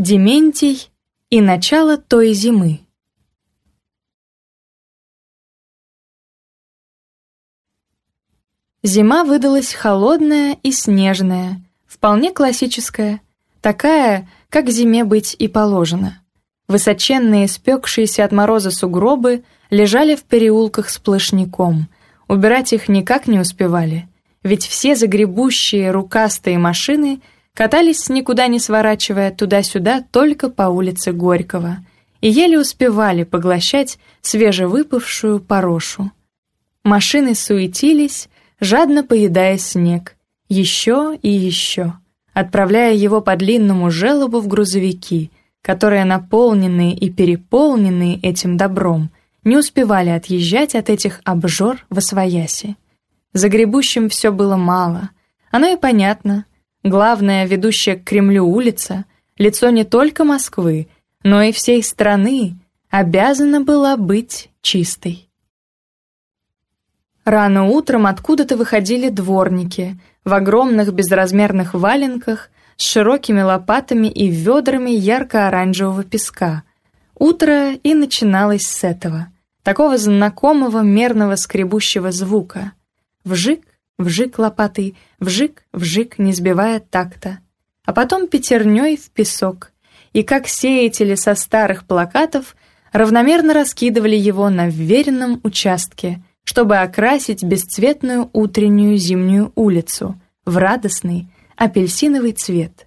Дементий и начало той зимы. Зима выдалась холодная и снежная, вполне классическая, такая, как зиме быть и положено. Высоченные, спекшиеся от мороза сугробы лежали в переулках сплошняком, убирать их никак не успевали, ведь все загребущие рукастые машины — катались никуда не сворачивая туда-сюда только по улице Горького и еле успевали поглощать свежевыпавшую порошу. Машины суетились, жадно поедая снег, еще и еще, отправляя его по длинному желобу в грузовики, которые, наполненные и переполненные этим добром, не успевали отъезжать от этих обжор во свояси. За гребущим все было мало. Оно и понятно — главная ведущая к Кремлю улица, лицо не только Москвы, но и всей страны, обязана была быть чистой. Рано утром откуда-то выходили дворники в огромных безразмерных валенках с широкими лопатами и ведрами ярко-оранжевого песка. Утро и начиналось с этого, такого знакомого мерного скребущего звука. Вжик, вжик лопатой, вжик, вжик, не сбивая такта. А потом пятерней в песок. И как сеятели со старых плакатов равномерно раскидывали его на вверенном участке, чтобы окрасить бесцветную утреннюю зимнюю улицу в радостный апельсиновый цвет.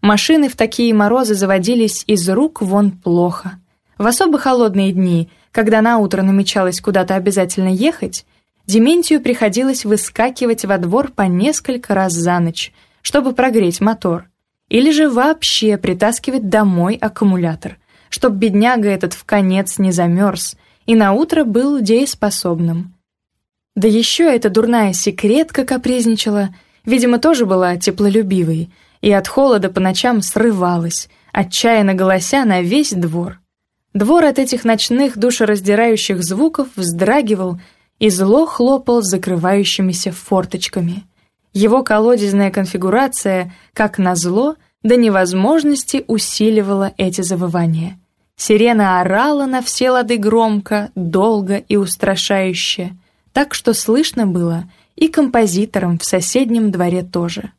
Машины в такие морозы заводились из рук вон плохо. В особо холодные дни, когда на утро намечалось куда-то обязательно ехать, Дементию приходилось выскакивать во двор по несколько раз за ночь, чтобы прогреть мотор, или же вообще притаскивать домой аккумулятор, чтоб бедняга этот в конец не замерз и наутро был дееспособным. Да еще эта дурная секретка капризничала, видимо, тоже была теплолюбивой, и от холода по ночам срывалась, отчаянно голося на весь двор. Двор от этих ночных душераздирающих звуков вздрагивал и зло хлопал закрывающимися форточками. Его колодезная конфигурация, как назло, до невозможности усиливала эти завывания. Сирена орала на все лады громко, долго и устрашающе, так что слышно было и композиторам в соседнем дворе тоже.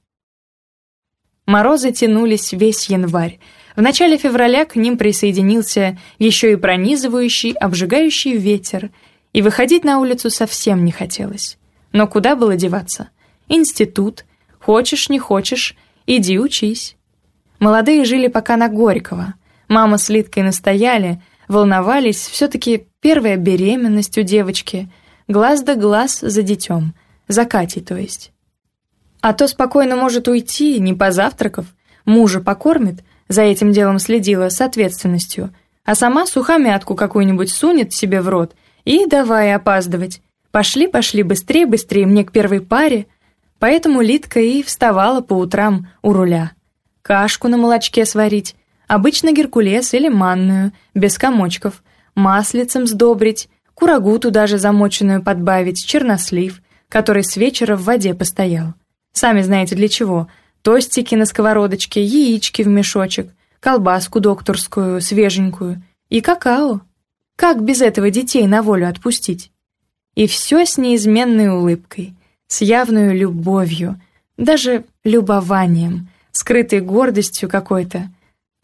Морозы тянулись весь январь. В начале февраля к ним присоединился еще и пронизывающий, обжигающий ветер — и выходить на улицу совсем не хотелось. Но куда было деваться? Институт. Хочешь, не хочешь, иди учись. Молодые жили пока на Горького. Мама с Литкой настояли, волновались, все-таки первая беременность у девочки. Глаз да глаз за детем, за Катей, то есть. А то спокойно может уйти, не позавтракав, мужа покормит, за этим делом следила с ответственностью, а сама сухомятку какую-нибудь сунет себе в рот – и давай опаздывать. Пошли, пошли, быстрее, быстрее, мне к первой паре. Поэтому Литка и вставала по утрам у руля. Кашку на молочке сварить, обычно геркулес или манную, без комочков, маслицем сдобрить, курагу туда же замоченную подбавить, чернослив, который с вечера в воде постоял. Сами знаете для чего. Тостики на сковородочке, яички в мешочек, колбаску докторскую, свеженькую и какао. Как без этого детей на волю отпустить? И все с неизменной улыбкой, с явную любовью, даже любованием, скрытой гордостью какой-то.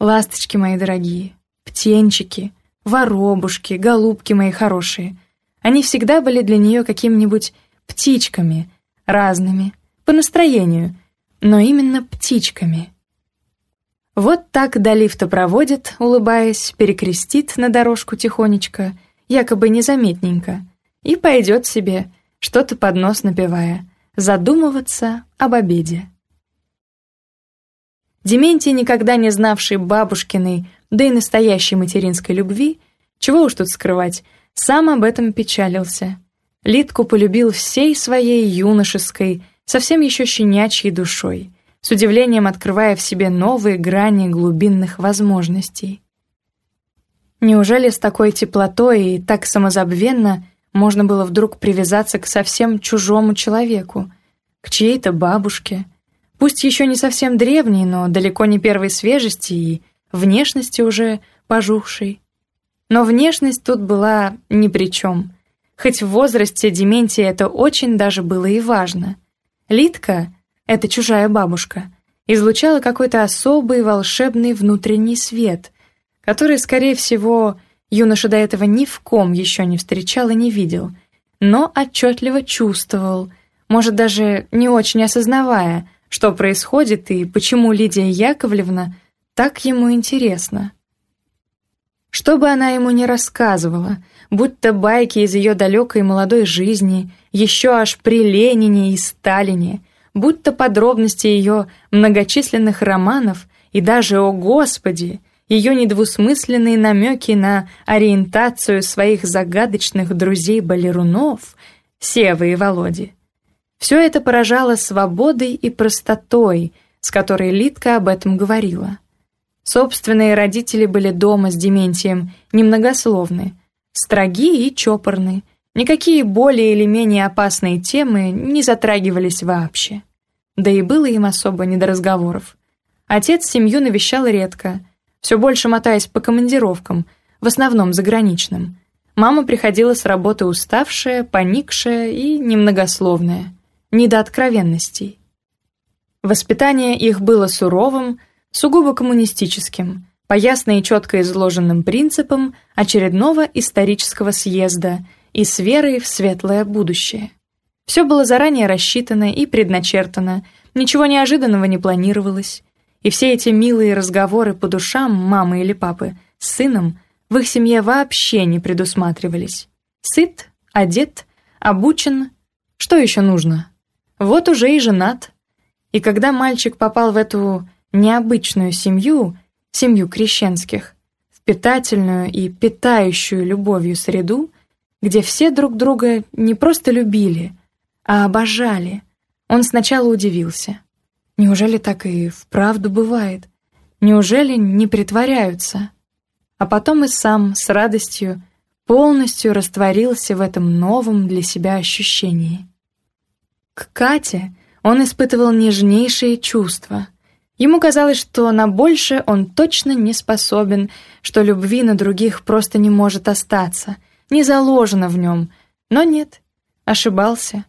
Ласточки мои дорогие, птенчики, воробушки, голубки мои хорошие. Они всегда были для нее какими-нибудь птичками, разными, по настроению, но именно птичками — вот так до лифта проводит, улыбаясь, перекрестит на дорожку тихонечко, якобы незаметненько, и пойдет себе, что-то под нос напевая, задумываться об обеде. Дементий, никогда не знавший бабушкиной, да и настоящей материнской любви, чего уж тут скрывать, сам об этом печалился. Литку полюбил всей своей юношеской, совсем еще щенячьей душой с удивлением открывая в себе новые грани глубинных возможностей. Неужели с такой теплотой и так самозабвенно можно было вдруг привязаться к совсем чужому человеку, к чьей-то бабушке, пусть еще не совсем древней, но далеко не первой свежести и внешности уже пожухшей? Но внешность тут была ни при чем. Хоть в возрасте Дементия это очень даже было и важно. Литка — эта чужая бабушка. Излучала какой-то особый волшебный внутренний свет, который, скорее всего, юноша до этого ни в ком еще не встречал и не видел, но отчетливо чувствовал, может, даже не очень осознавая, что происходит и почему Лидия Яковлевна так ему интересна. Что бы она ему ни рассказывала, будто байки из ее далекой молодой жизни, еще аж при Ленине и Сталине — будто подробности ее многочисленных романов и даже, о Господи, ее недвусмысленные намеки на ориентацию своих загадочных друзей-балерунов, Севы и Володи. Все это поражало свободой и простотой, с которой Литка об этом говорила. Собственные родители были дома с Дементием, немногословны, строги и чопорные. Никакие более или менее опасные темы не затрагивались вообще. Да и было им особо не до разговоров. Отец семью навещал редко, все больше мотаясь по командировкам, в основном заграничным. Мама приходила с работы уставшая, поникшая и немногословная, не до откровенностей. Воспитание их было суровым, сугубо коммунистическим, по ясно и четко изложенным принципам очередного исторического съезда – и с верой в светлое будущее. Все было заранее рассчитано и предначертано, ничего неожиданного не планировалось. И все эти милые разговоры по душам мамы или папы с сыном в их семье вообще не предусматривались. Сыт, одет, обучен. Что еще нужно? Вот уже и женат. И когда мальчик попал в эту необычную семью, семью крещенских, в питательную и питающую любовью среду – где все друг друга не просто любили, а обожали, он сначала удивился. Неужели так и вправду бывает? Неужели не притворяются? А потом и сам с радостью полностью растворился в этом новом для себя ощущении. К Кате он испытывал нежнейшие чувства. Ему казалось, что на больше он точно не способен, что любви на других просто не может остаться — не заложено в нем, но нет, ошибался.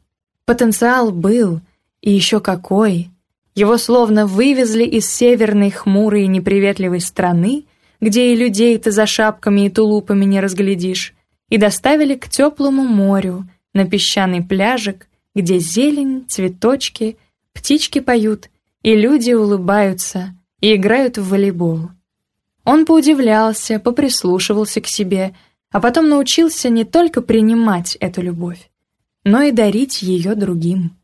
Потенциал был, и еще какой. Его словно вывезли из северной хмурой и неприветливой страны, где и людей-то за шапками и тулупами не разглядишь, и доставили к теплому морю, на песчаный пляжик, где зелень, цветочки, птички поют, и люди улыбаются, и играют в волейбол. Он поудивлялся, поприслушивался к себе — а потом научился не только принимать эту любовь, но и дарить ее другим.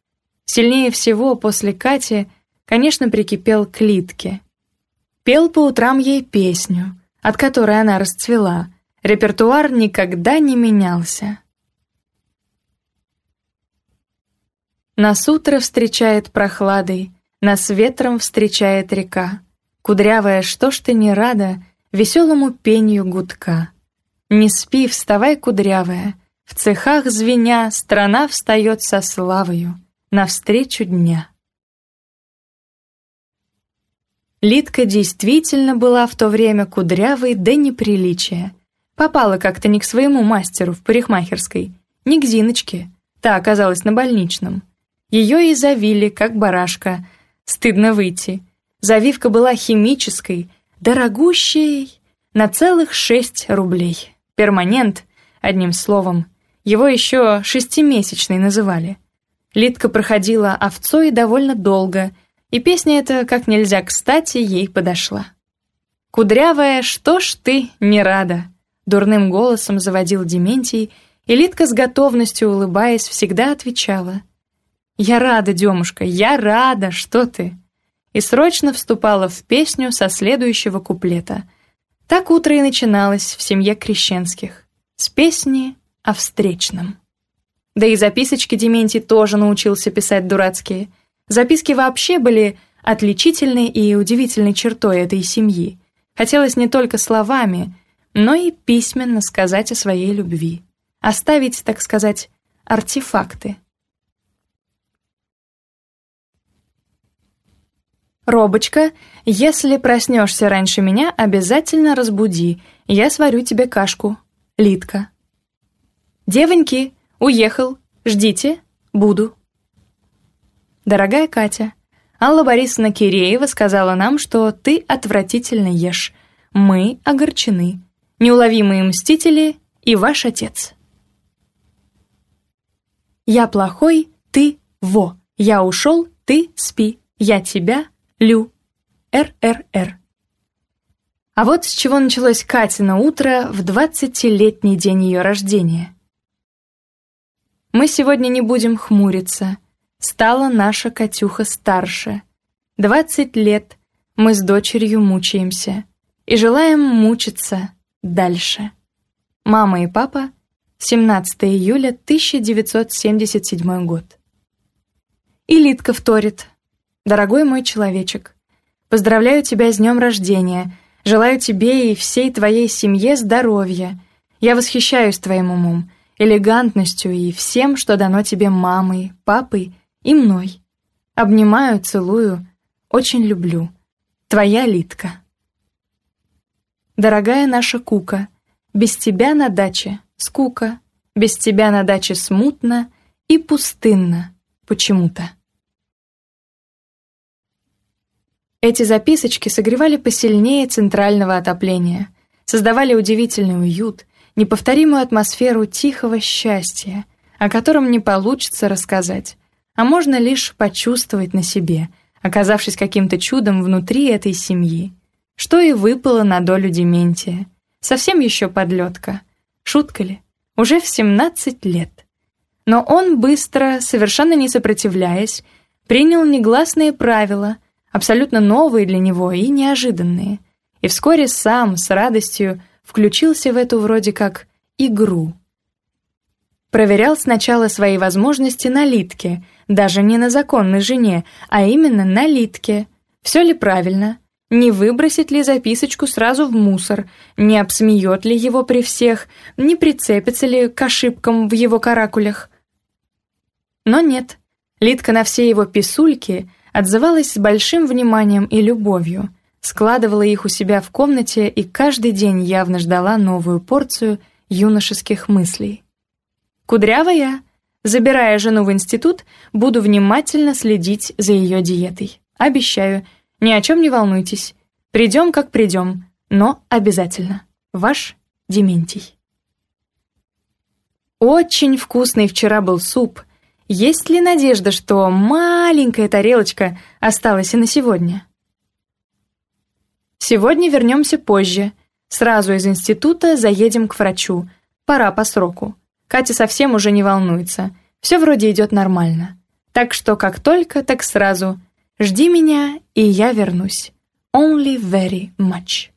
Сильнее всего после Кати, конечно, прикипел к Литке. Пел по утрам ей песню, от которой она расцвела. Репертуар никогда не менялся. Нас утро встречает прохладой, Нас ветром встречает река. Кудрявая, что ж ты не рада Веселому пению гудка. Не спи, вставай, кудрявая, В цехах звеня Страна встает со славою Навстречу дня. Лидка действительно была в то время кудрявой до неприличия. Попала как-то не к своему мастеру в парикмахерской, не к Зиночке, та оказалась на больничном. Ее и завили, как барашка — Стыдно выйти. Завивка была химической, дорогущей, на целых шесть рублей. Перманент, одним словом, его еще шестимесячный называли. Литка проходила овцой довольно долго, и песня эта как нельзя кстати ей подошла. «Кудрявая, что ж ты не рада?» Дурным голосом заводил Дементий, и Литка с готовностью, улыбаясь, всегда отвечала. «Я рада, Демушка, я рада, что ты!» И срочно вступала в песню со следующего куплета — так утро и начиналось в семье Крещенских. С песни о встречном. Да и записочки Дементий тоже научился писать дурацкие. Записки вообще были отличительной и удивительной чертой этой семьи. Хотелось не только словами, но и письменно сказать о своей любви. Оставить, так сказать, артефакты. «Робочка, если проснешься раньше меня, обязательно разбуди. Я сварю тебе кашку. Литка». «Девоньки, уехал. Ждите. Буду». «Дорогая Катя, Алла Борисовна Киреева сказала нам, что ты отвратительно ешь. Мы огорчены. Неуловимые мстители и ваш отец». «Я плохой, ты во. Я ушел, ты спи. Я тебя Лю. РРР. А вот с чего началось Катина утро в 20-летний день ее рождения. «Мы сегодня не будем хмуриться. Стала наша Катюха старше. 20 лет мы с дочерью мучаемся и желаем мучиться дальше». Мама и папа, 17 июля 1977 год. И Литка вторит. Дорогой мой человечек, поздравляю тебя с днем рождения, желаю тебе и всей твоей семье здоровья. Я восхищаюсь твоим умом, элегантностью и всем, что дано тебе мамой, папой и мной. Обнимаю, целую, очень люблю. Твоя Литка. Дорогая наша Кука, без тебя на даче скука, без тебя на даче смутно и пустынно почему-то. Эти записочки согревали посильнее центрального отопления, создавали удивительный уют, неповторимую атмосферу тихого счастья, о котором не получится рассказать, а можно лишь почувствовать на себе, оказавшись каким-то чудом внутри этой семьи. Что и выпало на долю Дементия. Совсем еще подлетка. Шутка ли? Уже в 17 лет. Но он быстро, совершенно не сопротивляясь, принял негласные правила — абсолютно новые для него и неожиданные. И вскоре сам с радостью включился в эту вроде как игру. Проверял сначала свои возможности на литке, даже не на законной жене, а именно на литке. Все ли правильно? Не выбросит ли записочку сразу в мусор? Не обсмеет ли его при всех? Не прицепится ли к ошибкам в его каракулях? Но нет. Литка на все его писульки — отзывалась с большим вниманием и любовью, складывала их у себя в комнате и каждый день явно ждала новую порцию юношеских мыслей. «Кудрявая, забирая жену в институт, буду внимательно следить за ее диетой. Обещаю, ни о чем не волнуйтесь. Придем, как придем, но обязательно. Ваш Дементий». Очень вкусный вчера был суп — есть ли надежда, что маленькая тарелочка осталась и на сегодня? Сегодня вернемся позже. Сразу из института заедем к врачу. Пора по сроку. Катя совсем уже не волнуется. Все вроде идет нормально. Так что как только, так сразу. Жди меня, и я вернусь. Only very much.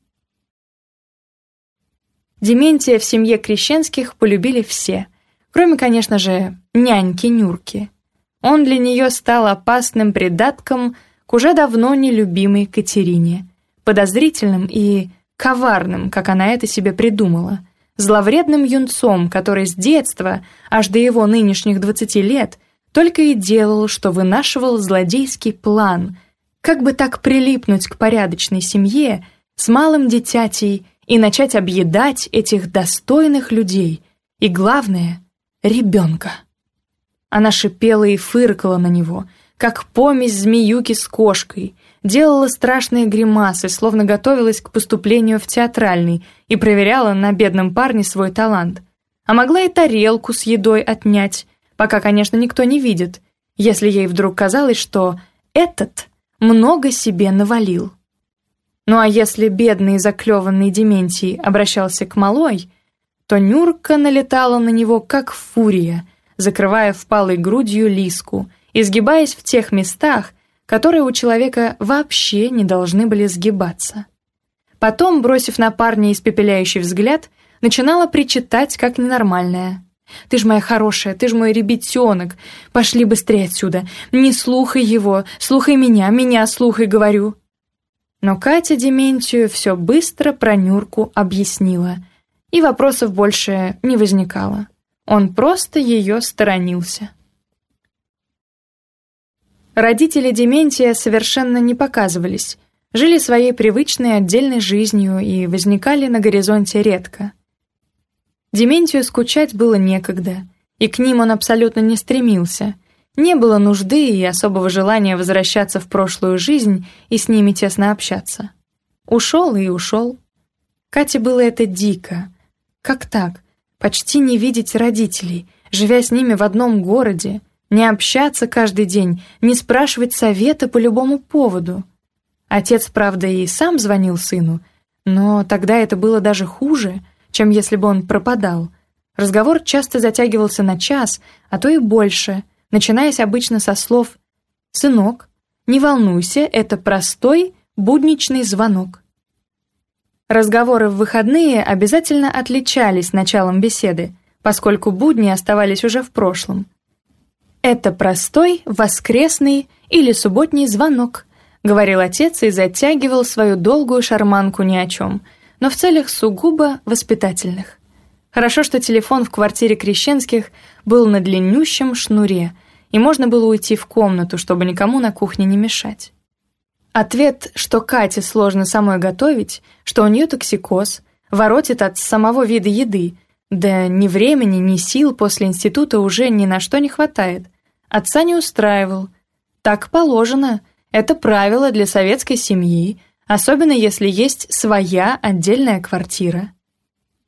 Дементия в семье Крещенских полюбили все, кроме, конечно же, няньки Нюрки. Он для нее стал опасным придатком к уже давно нелюбимой Катерине, подозрительным и коварным, как она это себе придумала, зловредным юнцом, который с детства, аж до его нынешних 20 лет, только и делал, что вынашивал злодейский план, как бы так прилипнуть к порядочной семье с малым детятей и начать объедать этих достойных людей, и главное — ребенка. Она шипела и фыркала на него, как помесь змеюки с кошкой, делала страшные гримасы, словно готовилась к поступлению в театральный и проверяла на бедном парне свой талант. А могла и тарелку с едой отнять, пока, конечно, никто не видит, если ей вдруг казалось, что этот много себе навалил. Ну а если бедный заклеванный Дементий обращался к малой — то Нюрка налетала на него как фурия, закрывая впалой грудью лиску, изгибаясь в тех местах, которые у человека вообще не должны были сгибаться. Потом, бросив на парня испепеляющий взгляд, начинала причитать, как ненормальная. «Ты ж моя хорошая, ты ж мой ребятенок, пошли быстрее отсюда, не слухай его, слухай меня, меня слухай, говорю». Но Катя Дементию все быстро про Нюрку объяснила, и вопросов больше не возникало. Он просто ее сторонился. Родители Дементия совершенно не показывались, жили своей привычной отдельной жизнью и возникали на горизонте редко. Дементию скучать было некогда, и к ним он абсолютно не стремился. Не было нужды и особого желания возвращаться в прошлую жизнь и с ними тесно общаться. Ушел и ушел. Кате было это дико. Как так? почти не видеть родителей, живя с ними в одном городе, не общаться каждый день, не спрашивать совета по любому поводу. Отец, правда, и сам звонил сыну, но тогда это было даже хуже, чем если бы он пропадал. Разговор часто затягивался на час, а то и больше, начинаясь обычно со слов «Сынок, не волнуйся, это простой будничный звонок». Разговоры в выходные обязательно отличались началом беседы, поскольку будни оставались уже в прошлом. «Это простой воскресный или субботний звонок», — говорил отец и затягивал свою долгую шарманку ни о чем, но в целях сугубо воспитательных. Хорошо, что телефон в квартире Крещенских был на длиннющем шнуре, и можно было уйти в комнату, чтобы никому на кухне не мешать. Ответ, что Кате сложно самой готовить, что у нее токсикоз, воротит от самого вида еды, да ни времени, ни сил после института уже ни на что не хватает. Отца не устраивал. Так положено. Это правило для советской семьи, особенно если есть своя отдельная квартира.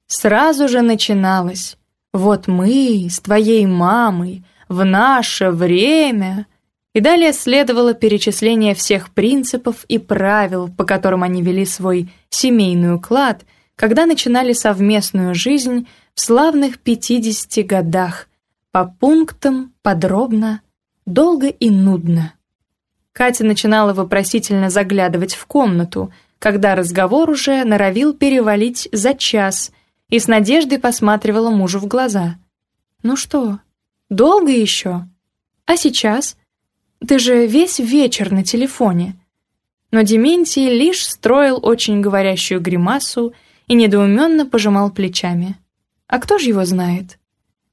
Сразу же начиналось. «Вот мы с твоей мамой в наше время...» И далее следовало перечисление всех принципов и правил, по которым они вели свой семейный уклад, когда начинали совместную жизнь в славных 50 годах, по пунктам, подробно, долго и нудно. Катя начинала вопросительно заглядывать в комнату, когда разговор уже норовил перевалить за час и с надеждой посматривала мужу в глаза. «Ну что, долго еще? А сейчас?» Ты же весь вечер на телефоне». Но Дементий лишь строил очень говорящую гримасу и недоуменно пожимал плечами. А кто же его знает?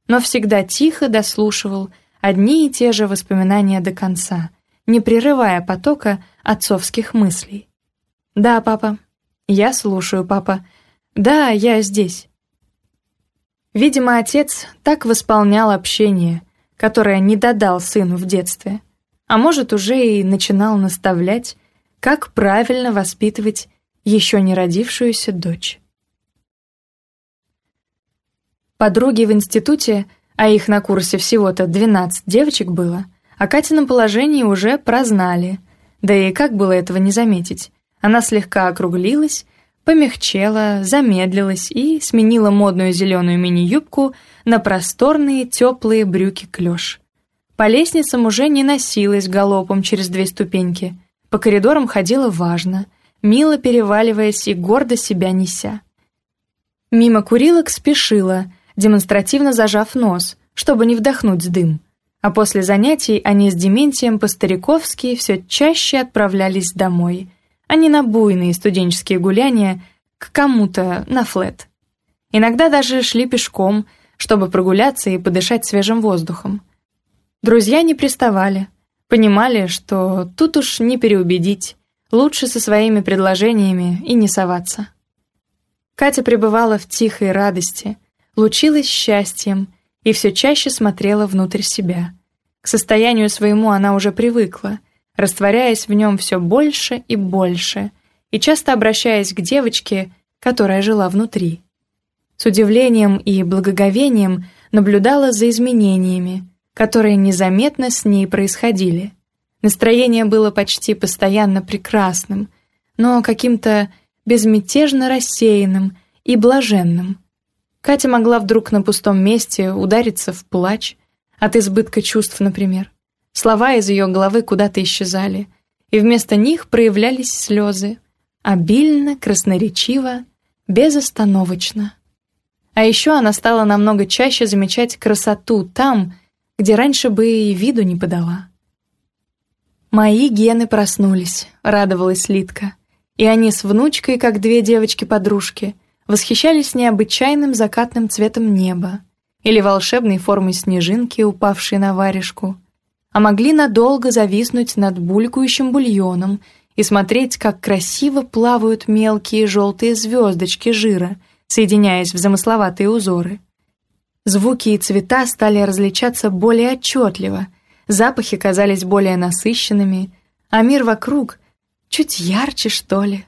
Но всегда тихо дослушивал одни и те же воспоминания до конца, не прерывая потока отцовских мыслей. «Да, папа. Я слушаю, папа. Да, я здесь». Видимо, отец так восполнял общение, которое не додал сыну в детстве – а может уже и начинал наставлять, как правильно воспитывать еще не родившуюся дочь. Подруги в институте, а их на курсе всего-то 12 девочек было, о Катином положении уже прознали, да и как было этого не заметить. Она слегка округлилась, помягчела, замедлилась и сменила модную зеленую мини-юбку на просторные теплые брюки-клёш. По лестницам уже не носилась галопом через две ступеньки. По коридорам ходила важно, мило переваливаясь и гордо себя неся. Мимо курилок спешила, демонстративно зажав нос, чтобы не вдохнуть дым. А после занятий они с Дементием по-стариковски все чаще отправлялись домой, а не на буйные студенческие гуляния к кому-то на флет. Иногда даже шли пешком, чтобы прогуляться и подышать свежим воздухом. Друзья не приставали, понимали, что тут уж не переубедить, лучше со своими предложениями и не соваться. Катя пребывала в тихой радости, лучилась счастьем и все чаще смотрела внутрь себя. К состоянию своему она уже привыкла, растворяясь в нем все больше и больше, и часто обращаясь к девочке, которая жила внутри. С удивлением и благоговением наблюдала за изменениями, которые незаметно с ней происходили. Настроение было почти постоянно прекрасным, но каким-то безмятежно рассеянным и блаженным. Катя могла вдруг на пустом месте удариться в плач, от избытка чувств, например. Слова из ее головы куда-то исчезали, и вместо них проявлялись слезы. Обильно, красноречиво, безостановочно. А еще она стала намного чаще замечать красоту там, где раньше бы и виду не подала. «Мои гены проснулись», — радовалась Литка. И они с внучкой, как две девочки-подружки, восхищались необычайным закатным цветом неба или волшебной формой снежинки, упавшей на варежку, а могли надолго зависнуть над булькающим бульоном и смотреть, как красиво плавают мелкие желтые звездочки жира, соединяясь в замысловатые узоры — Звуки и цвета стали различаться более отчетливо, запахи казались более насыщенными, а мир вокруг чуть ярче, что ли.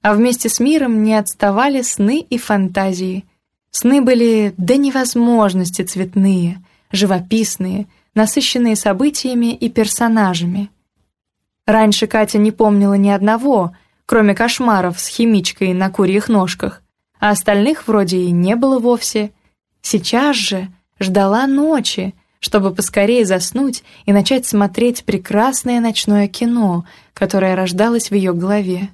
А вместе с миром не отставали сны и фантазии. Сны были до невозможности цветные, живописные, насыщенные событиями и персонажами. Раньше Катя не помнила ни одного, кроме кошмаров с химичкой на курьих ножках, а остальных вроде и не было вовсе – сейчас же ждала ночи, чтобы поскорее заснуть и начать смотреть прекрасное ночное кино, которое рождалось в ее голове.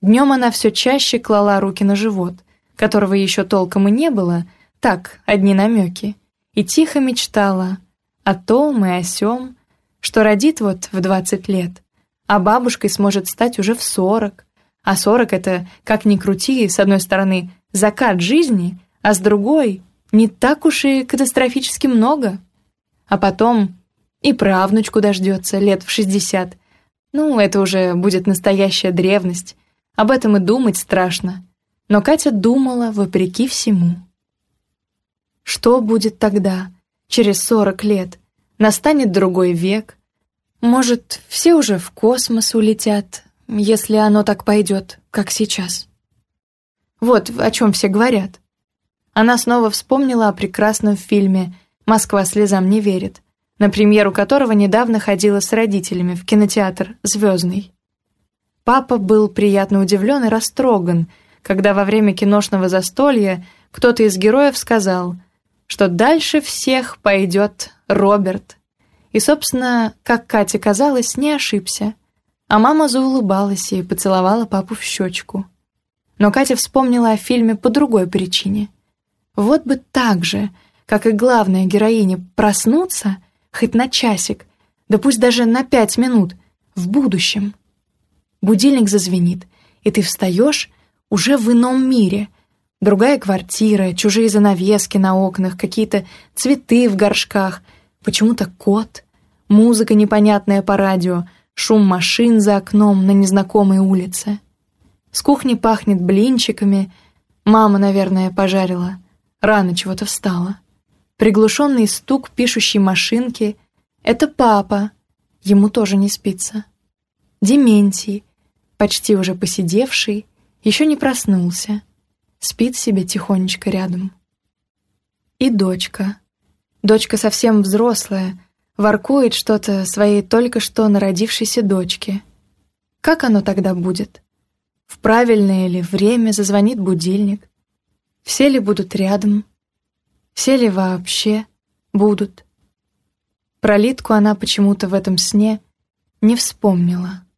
Днем она все чаще клала руки на живот, которого еще толком и не было, так, одни намеки, и тихо мечтала о том и о сём, что родит вот в 20 лет, а бабушкой сможет стать уже в 40. А 40 — это, как ни крути, с одной стороны, закат жизни, а с другой не так уж и катастрофически много. А потом и правнучку дождется лет в шестьдесят. Ну, это уже будет настоящая древность. Об этом и думать страшно. Но Катя думала вопреки всему. Что будет тогда, через сорок лет? Настанет другой век. Может, все уже в космос улетят, если оно так пойдет, как сейчас. Вот о чем все говорят. Она снова вспомнила о прекрасном фильме «Москва слезам не верит», на премьеру которого недавно ходила с родителями в кинотеатр «Звездный». Папа был приятно удивлен и растроган, когда во время киношного застолья кто-то из героев сказал, что дальше всех пойдет Роберт. И, собственно, как Кате казалось, не ошибся. А мама заулыбалась и поцеловала папу в щечку. Но Катя вспомнила о фильме по другой причине. Вот бы так же, как и главная героиня, проснуться хоть на часик, да пусть даже на пять минут, в будущем. Будильник зазвенит, и ты встаешь уже в ином мире. Другая квартира, чужие занавески на окнах, какие-то цветы в горшках, почему-то кот, музыка непонятная по радио, шум машин за окном на незнакомой улице — С кухни пахнет блинчиками, мама, наверное, пожарила, рано чего-то встала. Приглушенный стук пишущей машинки — это папа, ему тоже не спится. Дементий, почти уже посидевший, еще не проснулся, спит себе тихонечко рядом. И дочка. Дочка совсем взрослая, воркует что-то своей только что народившейся дочке. Как оно тогда будет? в правильное ли время зазвонит будильник, все ли будут рядом, все ли вообще будут. Про Литку она почему-то в этом сне не вспомнила.